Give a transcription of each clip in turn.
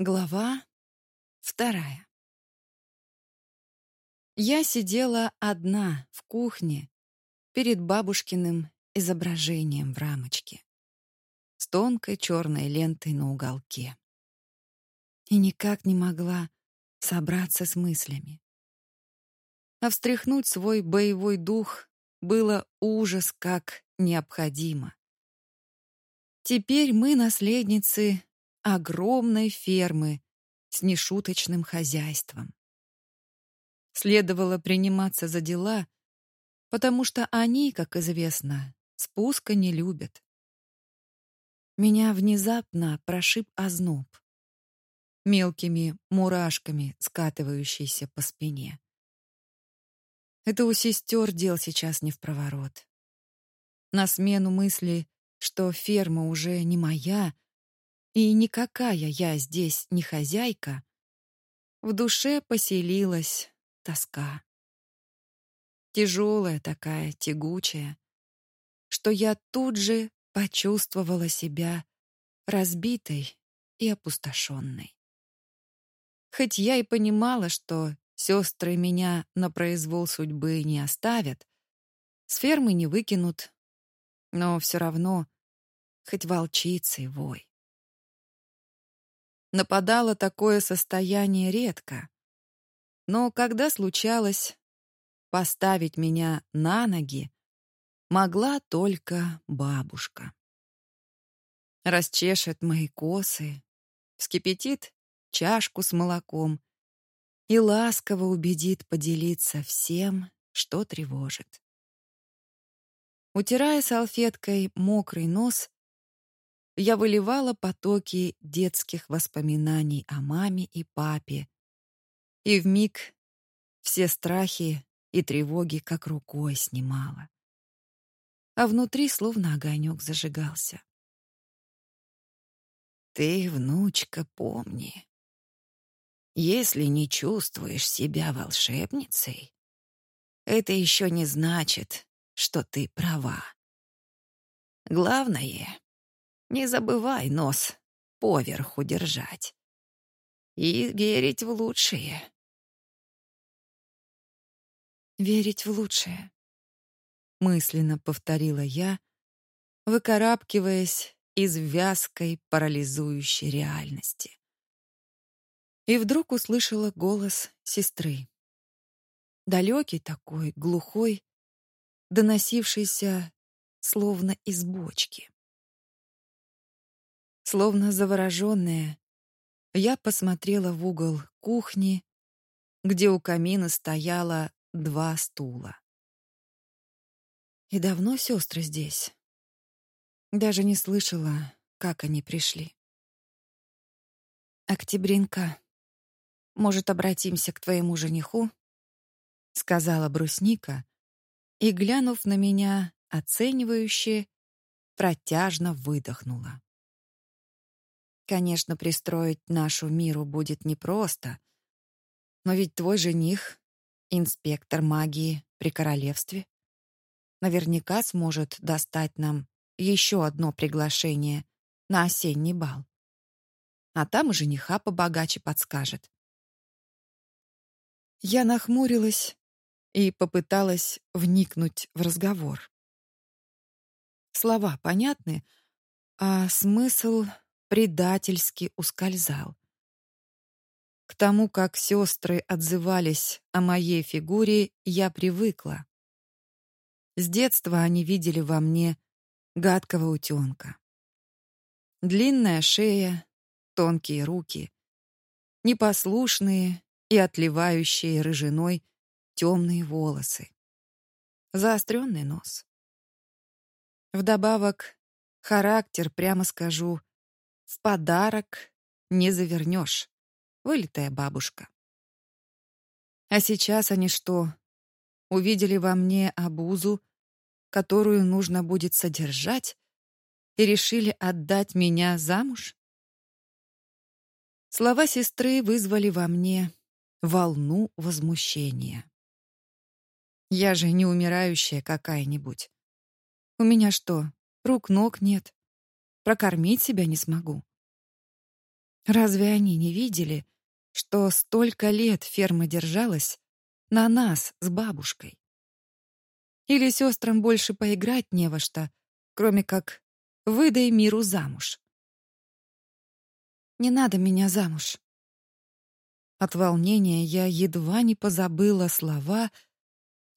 Глава вторая. Я сидела одна в кухне перед бабушкиным изображением в рамочке с тонкой черной лентой на уголке. И никак не могла собраться с мыслями. А встряхнуть свой боевой дух было ужас как необходимо. Теперь мы наследницы огромной фермы с нешуточным хозяйством. Следовало приниматься за дела, потому что они, как известно, спуска не любят. Меня внезапно прошиб озноб, мелкими мурашками скатывающийся по спине. Это у сестер дел сейчас не в проворот. На смену мысли, что ферма уже не моя, и никакая я здесь не хозяйка, в душе поселилась тоска. Тяжелая такая, тягучая, что я тут же почувствовала себя разбитой и опустошенной. Хоть я и понимала, что сестры меня на произвол судьбы не оставят, с фермы не выкинут, но все равно хоть волчицей вой. Нападало такое состояние редко. Но когда случалось поставить меня на ноги, могла только бабушка. Расчешет мои косы, вскипятит чашку с молоком и ласково убедит поделиться всем, что тревожит. Утирая салфеткой мокрый нос, я выливала потоки детских воспоминаний о маме и папе. И вмиг все страхи и тревоги как рукой снимала. А внутри словно огонек зажигался. Ты, внучка, помни. Если не чувствуешь себя волшебницей, это еще не значит, что ты права. Главное не забывай нос поверху держать. И верить в лучшее. Верить в лучшее. Мысленно повторила я, выкарабкиваясь из вязкой, парализующей реальности. И вдруг услышала голос сестры. Далекий такой, глухой, доносившийся словно из бочки. Словно завороженная, я посмотрела в угол кухни, где у камина стояло два стула. И давно сестры здесь. Даже не слышала, как они пришли. «Октябринка, может, обратимся к твоему жениху?» — сказала брусника, и, глянув на меня, оценивающе, протяжно выдохнула. Конечно, пристроить нашу миру будет непросто, но ведь твой жених — инспектор магии при королевстве. Наверняка сможет достать нам еще одно приглашение на осенний бал. А там и жениха побогаче подскажет. Я нахмурилась и попыталась вникнуть в разговор. Слова понятны, а смысл предательски ускользал. К тому, как сестры отзывались о моей фигуре, я привыкла. С детства они видели во мне гадкого утенка. Длинная шея, тонкие руки, непослушные и отливающие рыжиной темные волосы, заостренный нос. Вдобавок, характер, прямо скажу, в подарок не завернешь. Вылитая бабушка. А сейчас они что, увидели во мне обузу, которую нужно будет содержать, и решили отдать меня замуж? Слова сестры вызвали во мне волну возмущения. Я же не умирающая какая-нибудь. У меня что, рук-ног нет? Прокормить себя не смогу. Разве они не видели, что столько лет ферма держалась на нас с бабушкой? Или сестрам больше поиграть не во что, кроме как «выдай миру замуж»? Не надо меня замуж. От волнения я едва не позабыла слова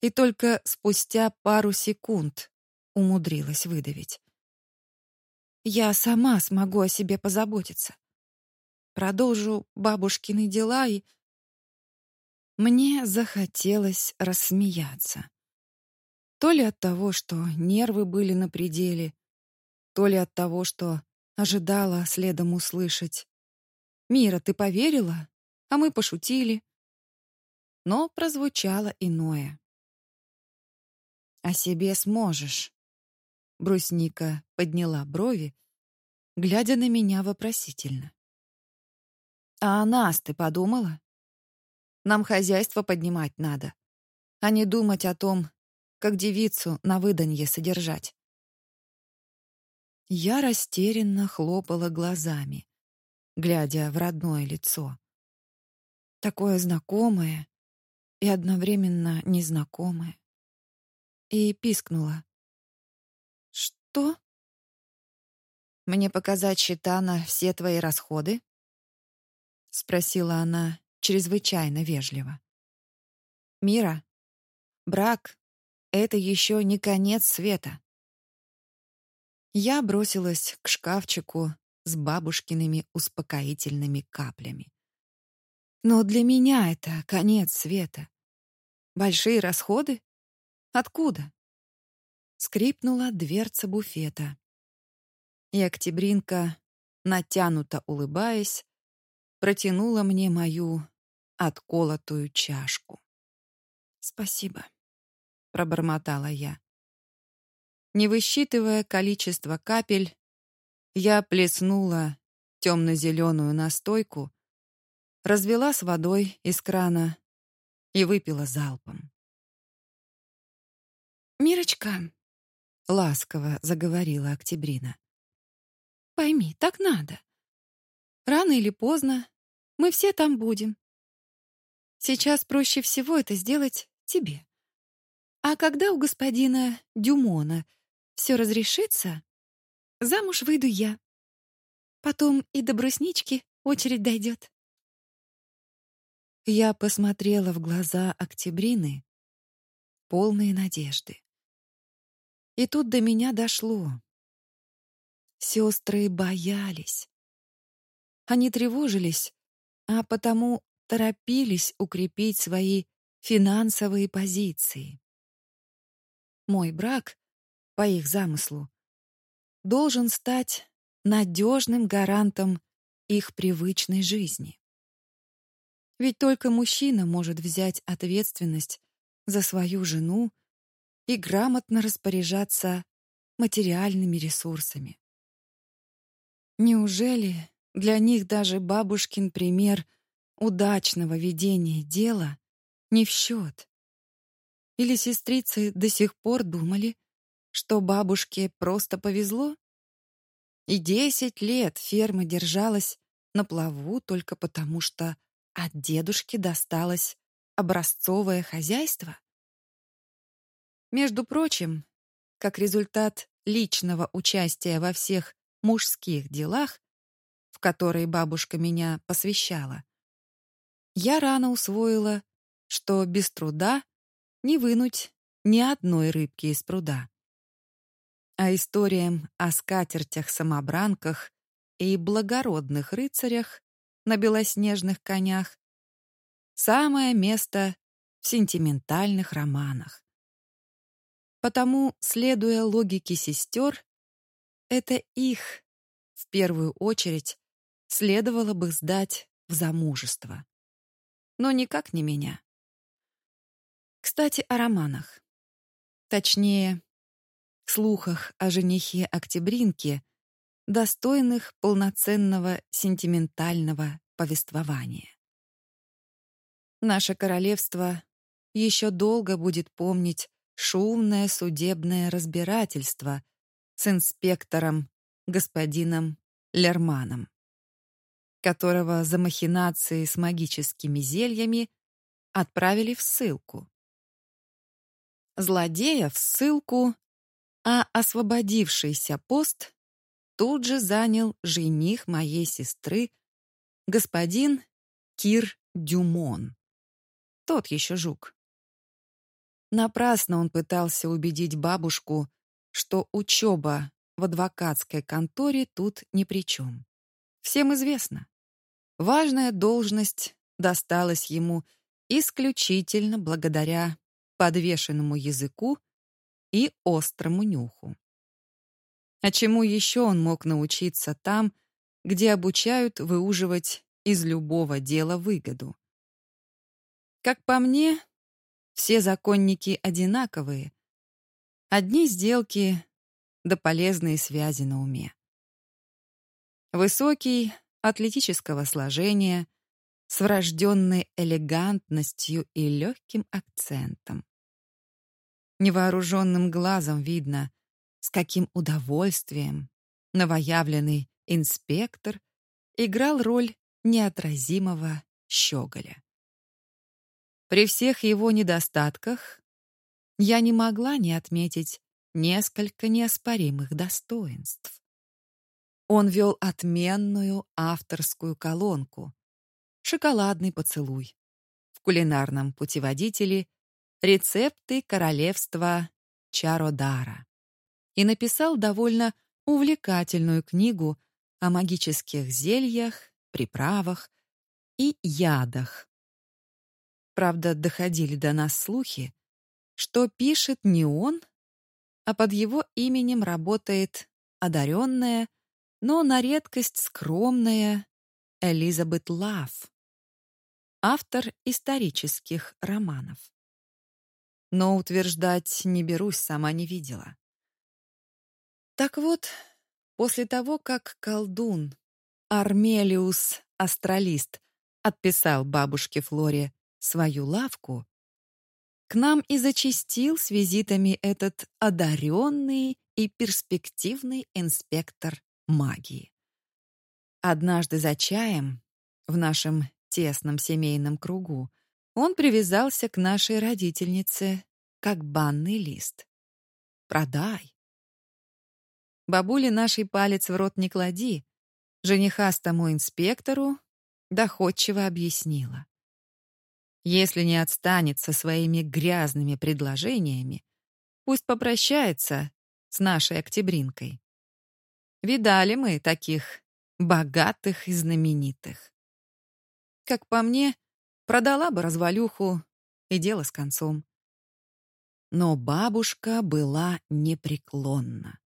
и только спустя пару секунд умудрилась выдавить. Я сама смогу о себе позаботиться. Продолжу бабушкины дела и... Мне захотелось рассмеяться. То ли от того, что нервы были на пределе, то ли от того, что ожидала следом услышать. «Мира, ты поверила? А мы пошутили». Но прозвучало иное. «О себе сможешь». Брусника подняла брови, глядя на меня вопросительно. «А о нас ты подумала? Нам хозяйство поднимать надо, а не думать о том, как девицу на выданье содержать. Я растерянно хлопала глазами, глядя в родное лицо. Такое знакомое и одновременно незнакомое. И пискнула. «Что?» «Мне показать счета на все твои расходы?» — спросила она чрезвычайно вежливо. «Мира, брак это еще не конец света. Я бросилась к шкафчику с бабушкиными успокоительными каплями. Но для меня это конец света. Большие расходы? Откуда? Скрипнула дверца буфета. И Октябринка, натянуто улыбаясь, протянула мне мою отколотую чашку. Спасибо пробормотала я. Не высчитывая количество капель, я плеснула темно-зеленую настойку, развела с водой из крана и выпила залпом. «Мирочка», — ласково заговорила Октябрина, — «пойми, так надо. Рано или поздно мы все там будем. Сейчас проще всего это сделать тебе. А когда у господина Дюмона все разрешится, замуж выйду я. Потом и до бруснички очередь дойдет. Я посмотрела в глаза Октябрины, полные надежды. И тут до меня дошло. Сестры боялись. Они тревожились, а потому торопились укрепить свои финансовые позиции. Мой брак, по их замыслу, должен стать надежным гарантом их привычной жизни. Ведь только мужчина может взять ответственность за свою жену и грамотно распоряжаться материальными ресурсами. Неужели для них даже бабушкин пример удачного ведения дела не в счет? Или сестрицы до сих пор думали, что бабушке просто повезло? И десять лет ферма держалась на плаву только потому, что от дедушки досталось образцовое хозяйство? Между прочим, как результат личного участия во всех мужских делах, в которые бабушка меня посвящала, я рано усвоила, что без труда не вынуть ни одной рыбки из пруда. А историям о скатертях-самобранках и благородных рыцарях на белоснежных конях самое место в сентиментальных романах. Потому, следуя логике сестер, это их, в первую очередь, следовало бы сдать в замужество. Но никак не меня. Кстати, о романах. Точнее, слухах о женихе Октябринке, достойных полноценного сентиментального повествования. Наше королевство еще долго будет помнить шумное судебное разбирательство с инспектором господином Лерманом. которого за махинации с магическими зельями отправили в ссылку. Злодея в ссылку, а освободившийся пост тут же занял жених моей сестры, господин Кир Дюмон. Тот еще жук. Напрасно он пытался убедить бабушку, что учеба в адвокатской конторе тут ни при чем. Всем известно. Важная должность досталась ему исключительно благодаря подвешенному языку и острому нюху. А чему еще он мог научиться там, где обучают выуживать из любого дела выгоду? Как по мне, все законники одинаковые. Одни сделки да полезные связи на уме. Высокий, атлетического сложения, с врожденной элегантностью и легким акцентом. Невооруженным глазом видно, с каким удовольствием новоявленный инспектор играл роль неотразимого щеголя. При всех его недостатках я не могла не отметить несколько неоспоримых достоинств. Он вел отменную авторскую колонку «Шоколадный поцелуй» в кулинарном путеводителе «Рецепты королевства Чародара» и написал довольно увлекательную книгу о магических зельях, приправах и ядах. Правда, доходили до нас слухи, что пишет не он, а под его именем работает одаренная, но на редкость скромная Элизабет Лав, автор исторических романов. Но утверждать не берусь, сама не видела. Так вот, после того, как колдун Армелиус Астралист отписал бабушке Флоре свою лавку, к нам и зачастил с визитами этот одаренный и перспективный инспектор магии. Однажды за чаем в нашем тесном семейном кругу он привязался к нашей родительнице как банный лист. «Продай». Бабуле нашей палец в рот не клади, женихастому инспектору доходчиво объяснила. Если не отстанет со своими грязными предложениями, пусть попрощается с нашей октябринкой. Видали мы таких богатых и знаменитых. Как по мне, продала бы развалюху, и дело с концом. Но бабушка была непреклонна.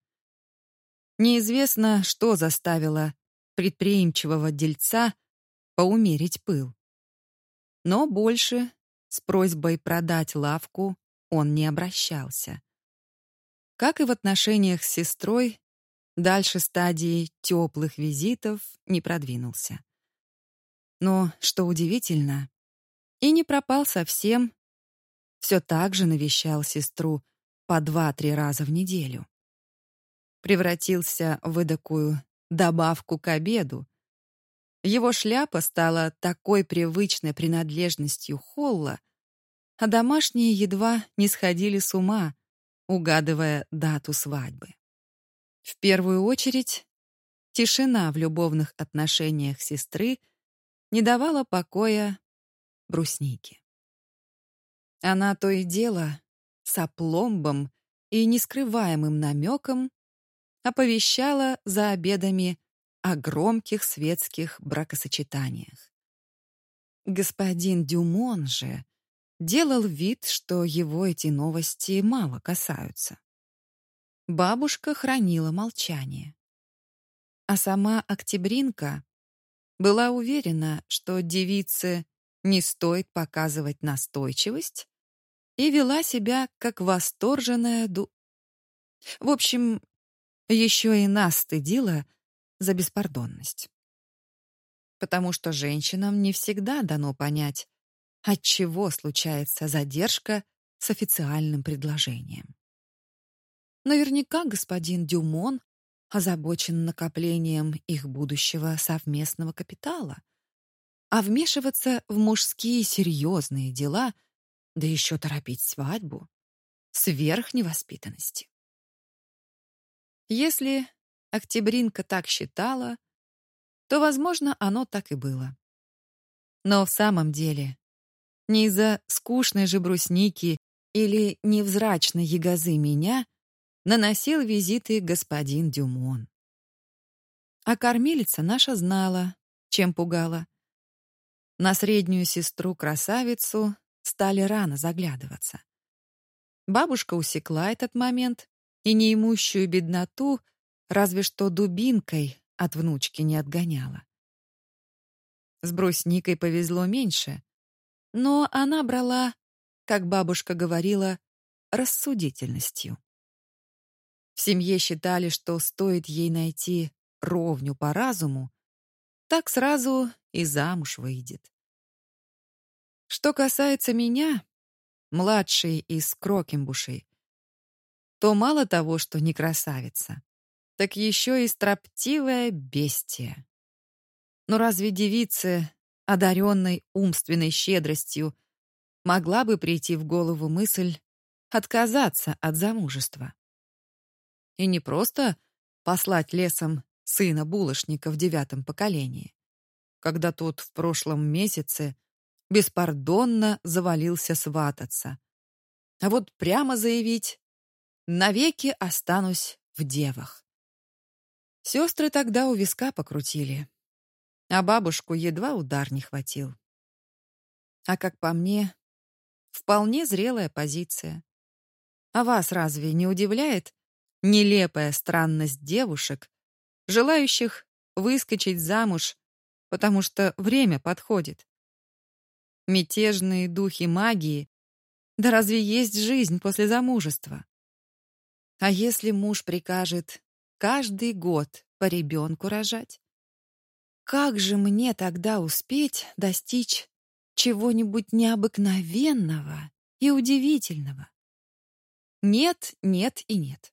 Неизвестно, что заставило предприимчивого дельца поумерить пыл. Но больше с просьбой продать лавку он не обращался. Как и в отношениях с сестрой, дальше стадии теплых визитов не продвинулся. Но, что удивительно, и не пропал совсем, все так же навещал сестру по два-три раза в неделю. Превратился в эдакую добавку к обеду, его шляпа стала такой привычной принадлежностью Холла, а домашние едва не сходили с ума, угадывая дату свадьбы. В первую очередь, тишина в любовных отношениях сестры не давала покоя бруснике. Она то и дело с опломбом и нескрываемым намеком оповещала за обедами о громких светских бракосочетаниях. Господин Дюмон же делал вид, что его эти новости мало касаются. Бабушка хранила молчание. А сама Октябринка была уверена, что девице не стоит показывать настойчивость, и вела себя как восторженная ду... В общем, еще и нас стыдила за беспардонность. Потому что женщинам не всегда дано понять, от чего случается задержка с официальным предложением. Наверняка господин Дюмон озабочен накоплением их будущего совместного капитала. А вмешиваться в мужские серьезные дела, да еще торопить свадьбу, сверх невоспитанности. Если Октябринка так считала, то, возможно, оно так и было. Но в самом деле, не из-за скучной же брусники или невзрачной ягозы меня наносил визиты господин Дюмон. А кормилица наша знала, чем пугала. На среднюю сестру-красавицу стали рано заглядываться. Бабушка усекла этот момент и неимущую бедноту разве что дубинкой от внучки не отгоняла. С брусникой повезло меньше, но она брала, как бабушка говорила, рассудительностью. В семье считали, что стоит ей найти ровню по разуму, так сразу и замуж выйдет. Что касается меня, младшей из Крокембушей, то мало того, что не красавица, так еще и строптивая бестия. Но разве девице, одаренной умственной щедростью, могла бы прийти в голову мысль отказаться от замужества? И не просто послать лесом сына булочника в девятом поколении, когда тот в прошлом месяце беспардонно завалился свататься, а вот прямо заявить «навеки останусь в девах». Сестры тогда у виска покрутили, а бабушку едва удар не хватил. А как по мне, вполне зрелая позиция. А вас разве не удивляет нелепая странность девушек, желающих выскочить замуж, потому что время подходит? Мятежные духи магии. Да разве есть жизнь после замужества? А если муж прикажет каждый год по ребенку рожать? Как же мне тогда успеть достичь чего-нибудь необыкновенного и удивительного? Нет, нет и нет.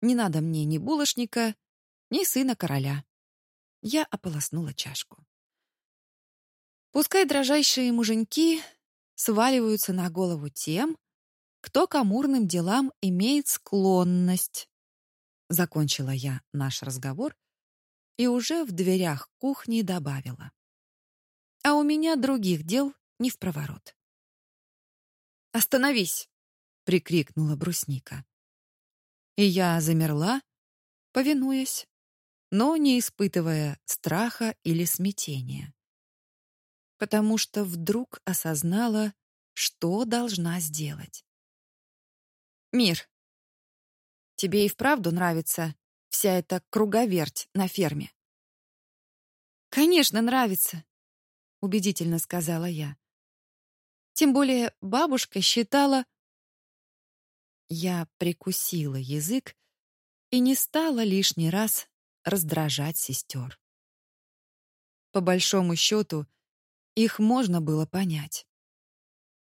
Не надо мне ни булочника, ни сына короля. Я ополоснула чашку. Пускай дрожайшие муженьки сваливаются на голову тем, кто к амурным делам имеет склонность. Закончила я наш разговор и уже в дверях кухни добавила. А у меня других дел не в проворот. «Остановись!» — прикрикнула брусника. И я замерла, повинуясь, но не испытывая страха или смятения потому что вдруг осознала, что должна сделать. «Мир, тебе и вправду нравится вся эта круговерть на ферме?» «Конечно, нравится», — убедительно сказала я. Тем более бабушка считала... Я прикусила язык и не стала лишний раз раздражать сестер. По большому счету, их можно было понять.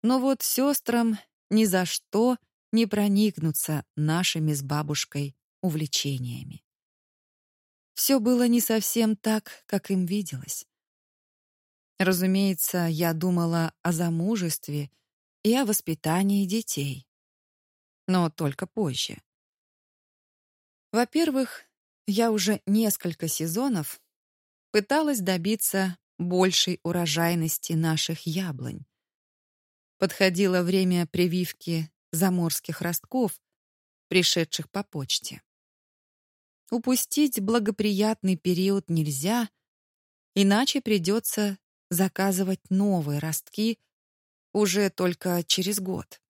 Но вот сестрам ни за что не проникнуться нашими с бабушкой увлечениями. Все было не совсем так, как им виделось. Разумеется, я думала о замужестве и о воспитании детей. Но только позже. Во-первых, я уже несколько сезонов пыталась добиться большей урожайности наших яблонь. Подходило время прививки заморских ростков, пришедших по почте. Упустить благоприятный период нельзя, иначе придется заказывать новые ростки уже только через год.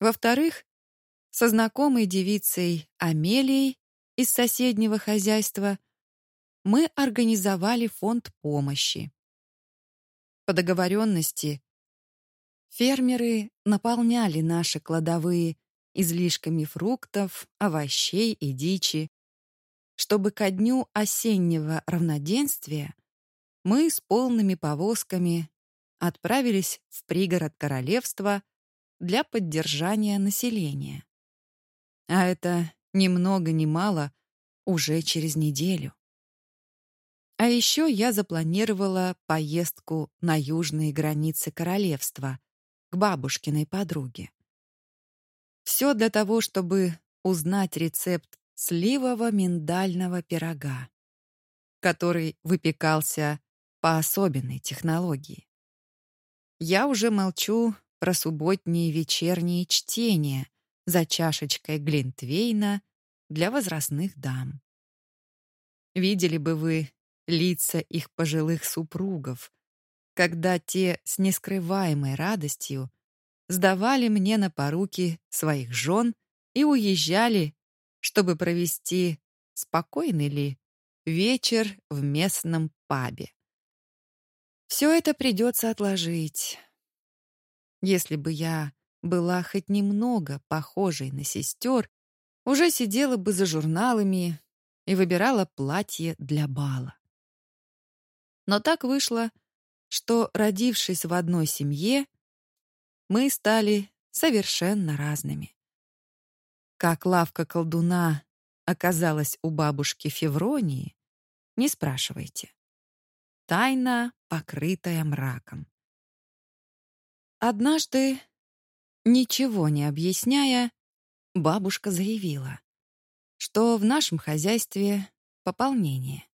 Во-вторых, со знакомой девицей Амелией из соседнего хозяйства мы организовали фонд помощи. По договоренности фермеры наполняли наши кладовые излишками фруктов, овощей и дичи, чтобы ко дню осеннего равноденствия мы с полными повозками отправились в пригород королевства для поддержания населения. А это ни много ни мало уже через неделю. А еще я запланировала поездку на южные границы королевства к бабушкиной подруге. Все для того, чтобы узнать рецепт сливово-миндального пирога, который выпекался по особенной технологии. Я уже молчу про субботние вечерние чтения за чашечкой глинтвейна для возрастных дам. Видели бы вы лица их пожилых супругов, когда те с нескрываемой радостью сдавали мне на поруки своих жен и уезжали, чтобы провести спокойный ли вечер в местном пабе. Все это придется отложить. Если бы я была хоть немного похожей на сестер, уже сидела бы за журналами и выбирала платье для бала. Но так вышло, что, родившись в одной семье, мы стали совершенно разными. Как лавка колдуна оказалась у бабушки Февронии, не спрашивайте. Тайна, покрытая мраком. Однажды, ничего не объясняя, бабушка заявила, что в нашем хозяйстве пополнение.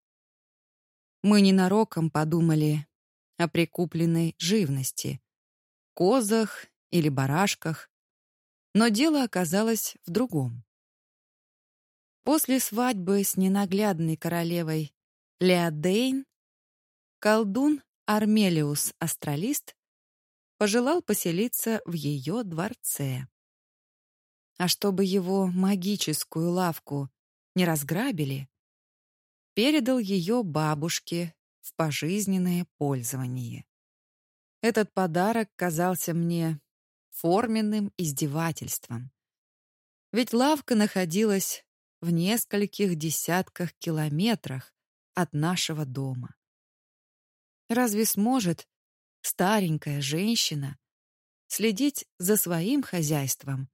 Мы ненароком подумали о прикупленной живности, козах или барашках, но дело оказалось в другом. После свадьбы с ненаглядной королевой Леодейн колдун Армелиус Астралист пожелал поселиться в ее дворце. А чтобы его магическую лавку не разграбили, передал ее бабушке в пожизненное пользование. Этот подарок казался мне форменным издевательством. Ведь лавка находилась в нескольких десятках километрах от нашего дома. Разве сможет старенькая женщина следить за своим хозяйством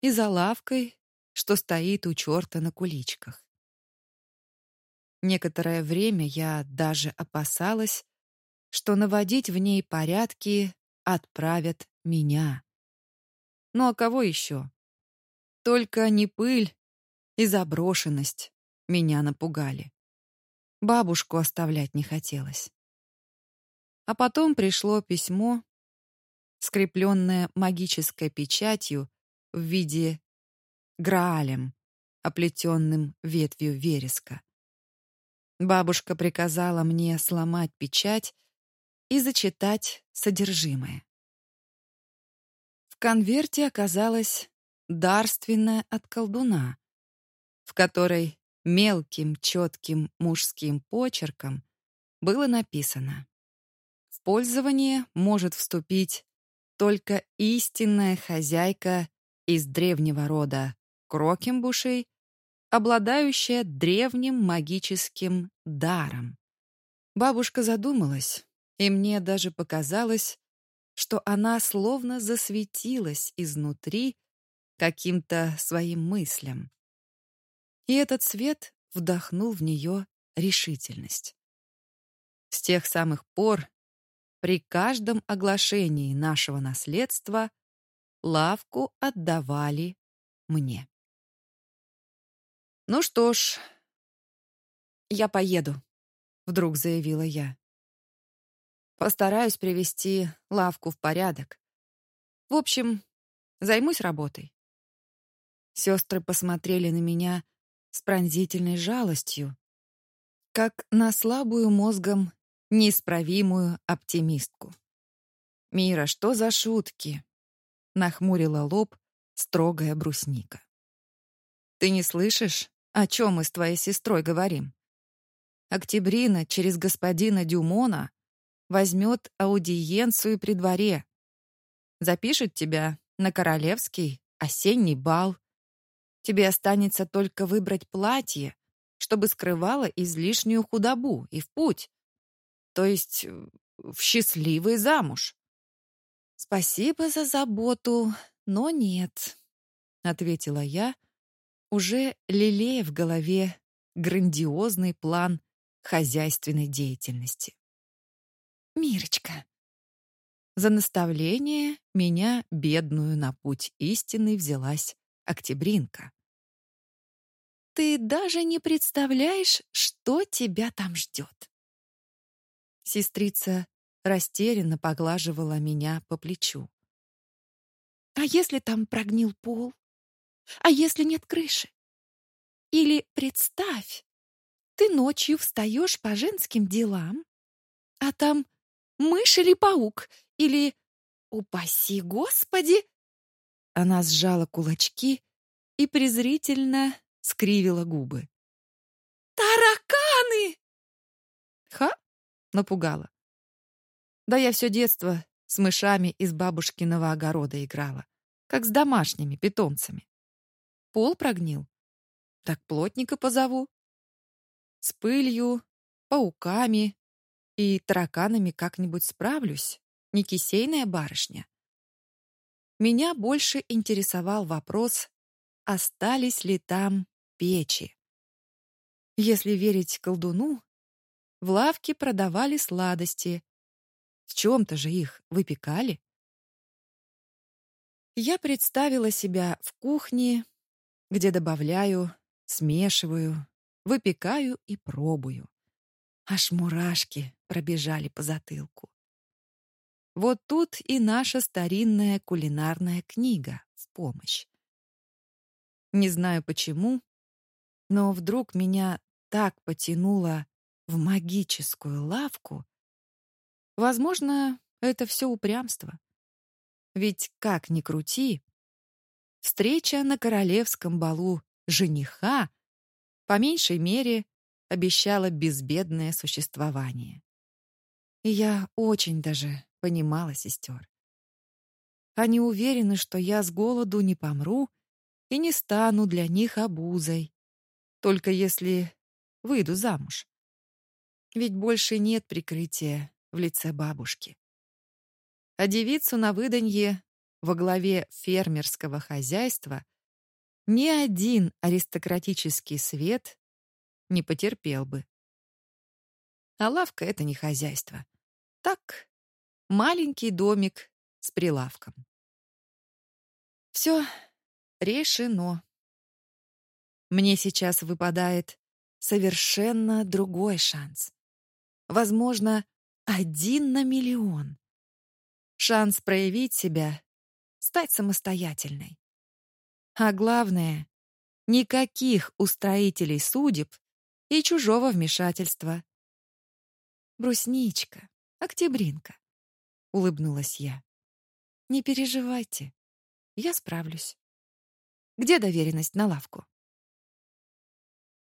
и за лавкой, что стоит у черта на куличках? Некоторое время я даже опасалась, что наводить в ней порядки отправят меня. Ну а кого еще? Только не пыль и заброшенность меня напугали. Бабушку оставлять не хотелось. А потом пришло письмо, скрепленное магической печатью в виде граалем, оплетенным ветвью вереска. Бабушка приказала мне сломать печать и зачитать содержимое. В конверте оказалось дарственное от колдуна, в которой мелким четким мужским почерком было написано «В пользование может вступить только истинная хозяйка из древнего рода Крокембушей обладающая древним магическим даром. Бабушка задумалась, и мне даже показалось, что она словно засветилась изнутри каким-то своим мыслям. И этот свет вдохнул в нее решительность. С тех самых пор при каждом оглашении нашего наследства лавку отдавали мне. «Ну что ж, я поеду», — вдруг заявила я. «Постараюсь привести лавку в порядок. В общем, займусь работой». Сестры посмотрели на меня с пронзительной жалостью, как на слабую мозгом неисправимую оптимистку. «Мира, что за шутки?» — нахмурила лоб строгая брусника. «Ты не слышишь? О чем мы с твоей сестрой говорим? Октябрина через господина Дюмона возьмет аудиенцию при дворе. Запишет тебя на королевский осенний бал. Тебе останется только выбрать платье, чтобы скрывало излишнюю худобу, и в путь. То есть э, в счастливый замуж. «Спасибо за заботу, но нет», — ответила я, уже лелея в голове грандиозный план хозяйственной деятельности. «Мирочка!» За наставление меня, бедную, на путь истины взялась Октябринка. «Ты даже не представляешь, что тебя там ждет!» Сестрица растерянно поглаживала меня по плечу. «А если там прогнил пол? А если нет крыши? Или представь, ты ночью встаешь по женским делам, а там мышь или паук, или, упаси Господи!» Она сжала кулачки и презрительно скривила губы. «Тараканы!» «Ха!» — напугала. Да я все детство с мышами из бабушкиного огорода играла, как с домашними питомцами. Пол прогнил. Так плотника позову. С пылью, пауками и тараканами как-нибудь справлюсь. Не кисейная барышня. Меня больше интересовал вопрос, остались ли там печи. Если верить колдуну, в лавке продавали сладости, в чем-то же их выпекали. Я представила себя в кухне, где добавляю, смешиваю, выпекаю и пробую. Аж мурашки пробежали по затылку. Вот тут и наша старинная кулинарная книга в помощь. Не знаю почему, но вдруг меня так потянуло в магическую лавку, Возможно, это все упрямство. Ведь как ни крути, встреча на королевском балу жениха по меньшей мере обещала безбедное существование. И я очень даже понимала сестер. Они уверены, что я с голоду не помру и не стану для них обузой, только если выйду замуж. Ведь больше нет прикрытия в лице бабушки. А девицу на выданье во главе фермерского хозяйства ни один аристократический свет не потерпел бы. А лавка — это не хозяйство. Так, маленький домик с прилавком. Все решено. Мне сейчас выпадает совершенно другой шанс. Возможно, один на миллион. Шанс проявить себя, стать самостоятельной. А главное, никаких устроителей судеб и чужого вмешательства. «Брусничка, октябринка», — улыбнулась я. «Не переживайте, я справлюсь. Где доверенность на лавку?»